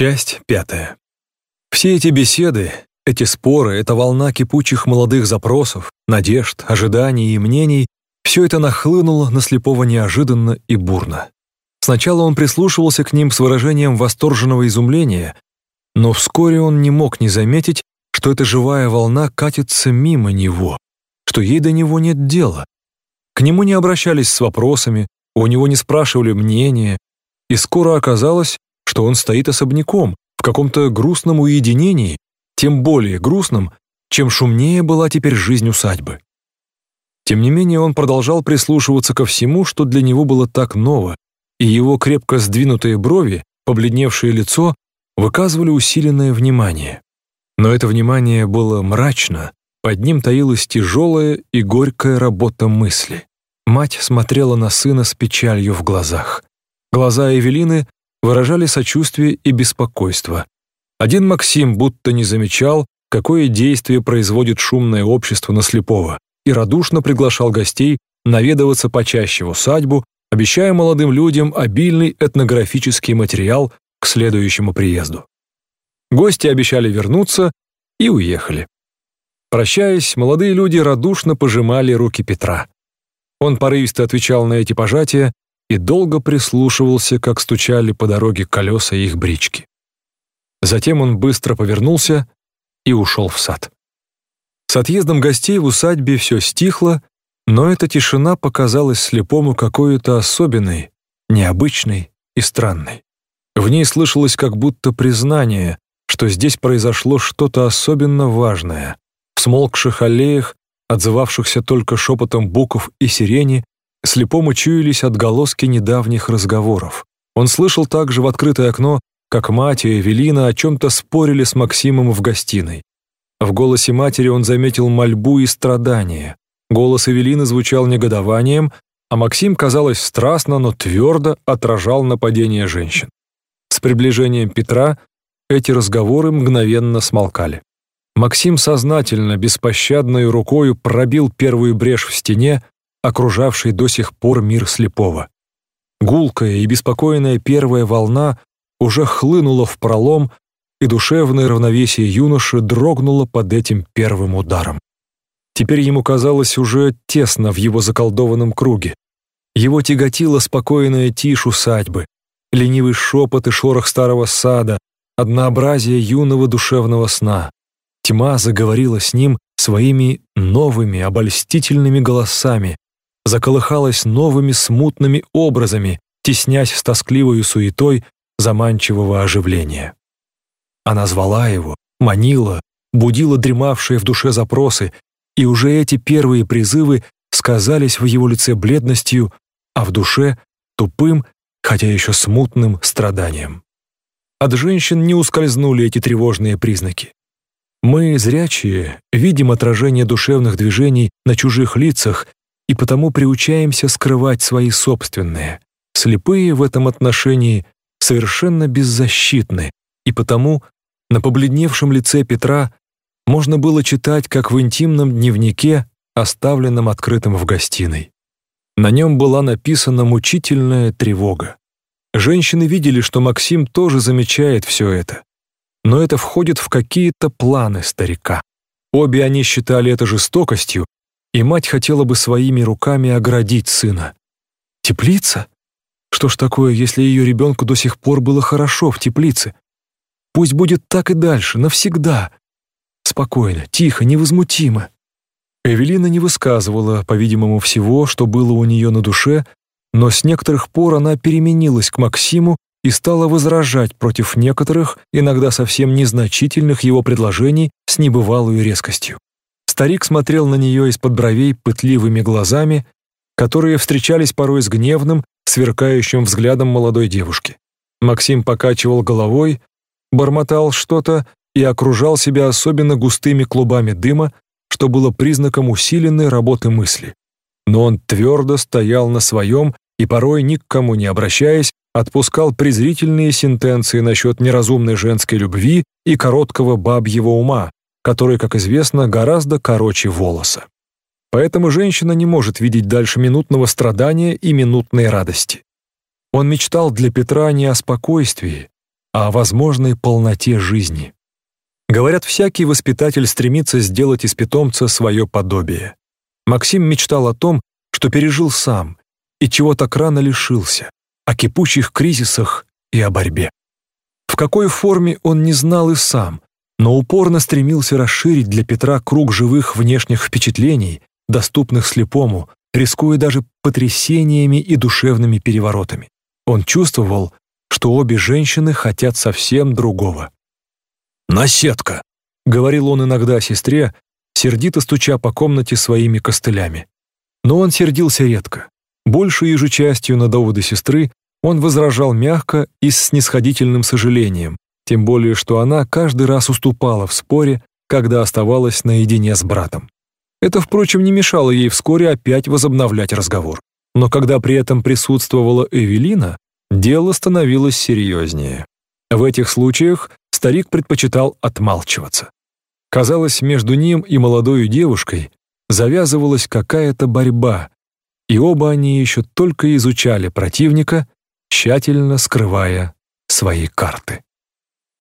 Часть пятая. Все эти беседы, эти споры, эта волна кипучих молодых запросов, надежд, ожиданий и мнений — все это нахлынуло на слепого неожиданно и бурно. Сначала он прислушивался к ним с выражением восторженного изумления, но вскоре он не мог не заметить, что эта живая волна катится мимо него, что ей до него нет дела. К нему не обращались с вопросами, у него не спрашивали мнения, и скоро оказалось, что он стоит особняком, в каком-то грустном уединении, тем более грустном, чем шумнее была теперь жизнь усадьбы. Тем не менее он продолжал прислушиваться ко всему, что для него было так ново, и его крепко сдвинутые брови, побледневшее лицо выказывали усиленное внимание. Но это внимание было мрачно, под ним таилась тяжелая и горькая работа мысли. Мать смотрела на сына с печалью в глазах. Глаза Эвелины выражали сочувствие и беспокойство. Один Максим будто не замечал, какое действие производит шумное общество на слепого, и радушно приглашал гостей наведываться почаще в усадьбу, обещая молодым людям обильный этнографический материал к следующему приезду. Гости обещали вернуться и уехали. Прощаясь, молодые люди радушно пожимали руки Петра. Он порывисто отвечал на эти пожатия и долго прислушивался, как стучали по дороге колеса их брички. Затем он быстро повернулся и ушел в сад. С отъездом гостей в усадьбе все стихло, но эта тишина показалась слепому какой-то особенной, необычной и странной. В ней слышалось как будто признание, что здесь произошло что-то особенно важное. В смолкших аллеях, отзывавшихся только шепотом букв и сирени, слепому чуялись отголоски недавних разговоров. Он слышал также в открытое окно, как мать и Эвелина о чем-то спорили с Максимом в гостиной. В голосе матери он заметил мольбу и страдания. Голос Эвелины звучал негодованием, а Максим, казалось, страстно, но твердо отражал нападение женщин. С приближением Петра эти разговоры мгновенно смолкали. Максим сознательно, беспощадной рукою пробил первую брешь в стене, окружавший до сих пор мир слепого. Гулкая и беспокойная первая волна уже хлынула в пролом, и душевное равновесие юноши дрогнуло под этим первым ударом. Теперь ему казалось уже тесно в его заколдованном круге. Его тяготила спокойная тишь усадьбы, ленивый шепот и шорох старого сада, однообразие юного душевного сна. Тьма заговорила с ним своими новыми обольстительными голосами, заколыхалась новыми смутными образами, теснясь с тоскливой суетой заманчивого оживления. Она звала его, манила, будила дремавшие в душе запросы, и уже эти первые призывы сказались в его лице бледностью, а в душе — тупым, хотя еще смутным страданием. От женщин не ускользнули эти тревожные признаки. Мы, зрячие, видим отражение душевных движений на чужих лицах и потому приучаемся скрывать свои собственные. Слепые в этом отношении совершенно беззащитны, и потому на побледневшем лице Петра можно было читать, как в интимном дневнике, оставленном открытым в гостиной. На нем была написана мучительная тревога. Женщины видели, что Максим тоже замечает все это. Но это входит в какие-то планы старика. Обе они считали это жестокостью и мать хотела бы своими руками оградить сына. Теплица? Что ж такое, если ее ребенку до сих пор было хорошо в теплице? Пусть будет так и дальше, навсегда. Спокойно, тихо, невозмутимо. Эвелина не высказывала, по-видимому, всего, что было у нее на душе, но с некоторых пор она переменилась к Максиму и стала возражать против некоторых, иногда совсем незначительных его предложений с небывалой резкостью. Старик смотрел на нее из-под бровей пытливыми глазами, которые встречались порой с гневным, сверкающим взглядом молодой девушки. Максим покачивал головой, бормотал что-то и окружал себя особенно густыми клубами дыма, что было признаком усиленной работы мысли. Но он твердо стоял на своем и порой, ни к кому не обращаясь, отпускал презрительные сентенции насчет неразумной женской любви и короткого бабьего ума, который, как известно, гораздо короче волоса. Поэтому женщина не может видеть дальше минутного страдания и минутной радости. Он мечтал для Петра не о спокойствии, а о возможной полноте жизни. Говорят, всякий воспитатель стремится сделать из питомца свое подобие. Максим мечтал о том, что пережил сам и чего так рано лишился, о кипучих кризисах и о борьбе. В какой форме он не знал и сам, но упорно стремился расширить для Петра круг живых внешних впечатлений, доступных слепому, рискуя даже потрясениями и душевными переворотами. Он чувствовал, что обе женщины хотят совсем другого. «Наседка!» — говорил он иногда сестре, сердито стуча по комнате своими костылями. Но он сердился редко. Большей же частью на доводы сестры он возражал мягко и с снисходительным сожалением, тем более что она каждый раз уступала в споре, когда оставалась наедине с братом. Это, впрочем, не мешало ей вскоре опять возобновлять разговор. Но когда при этом присутствовала Эвелина, дело становилось серьезнее. В этих случаях старик предпочитал отмалчиваться. Казалось, между ним и молодой девушкой завязывалась какая-то борьба, и оба они еще только изучали противника, тщательно скрывая свои карты.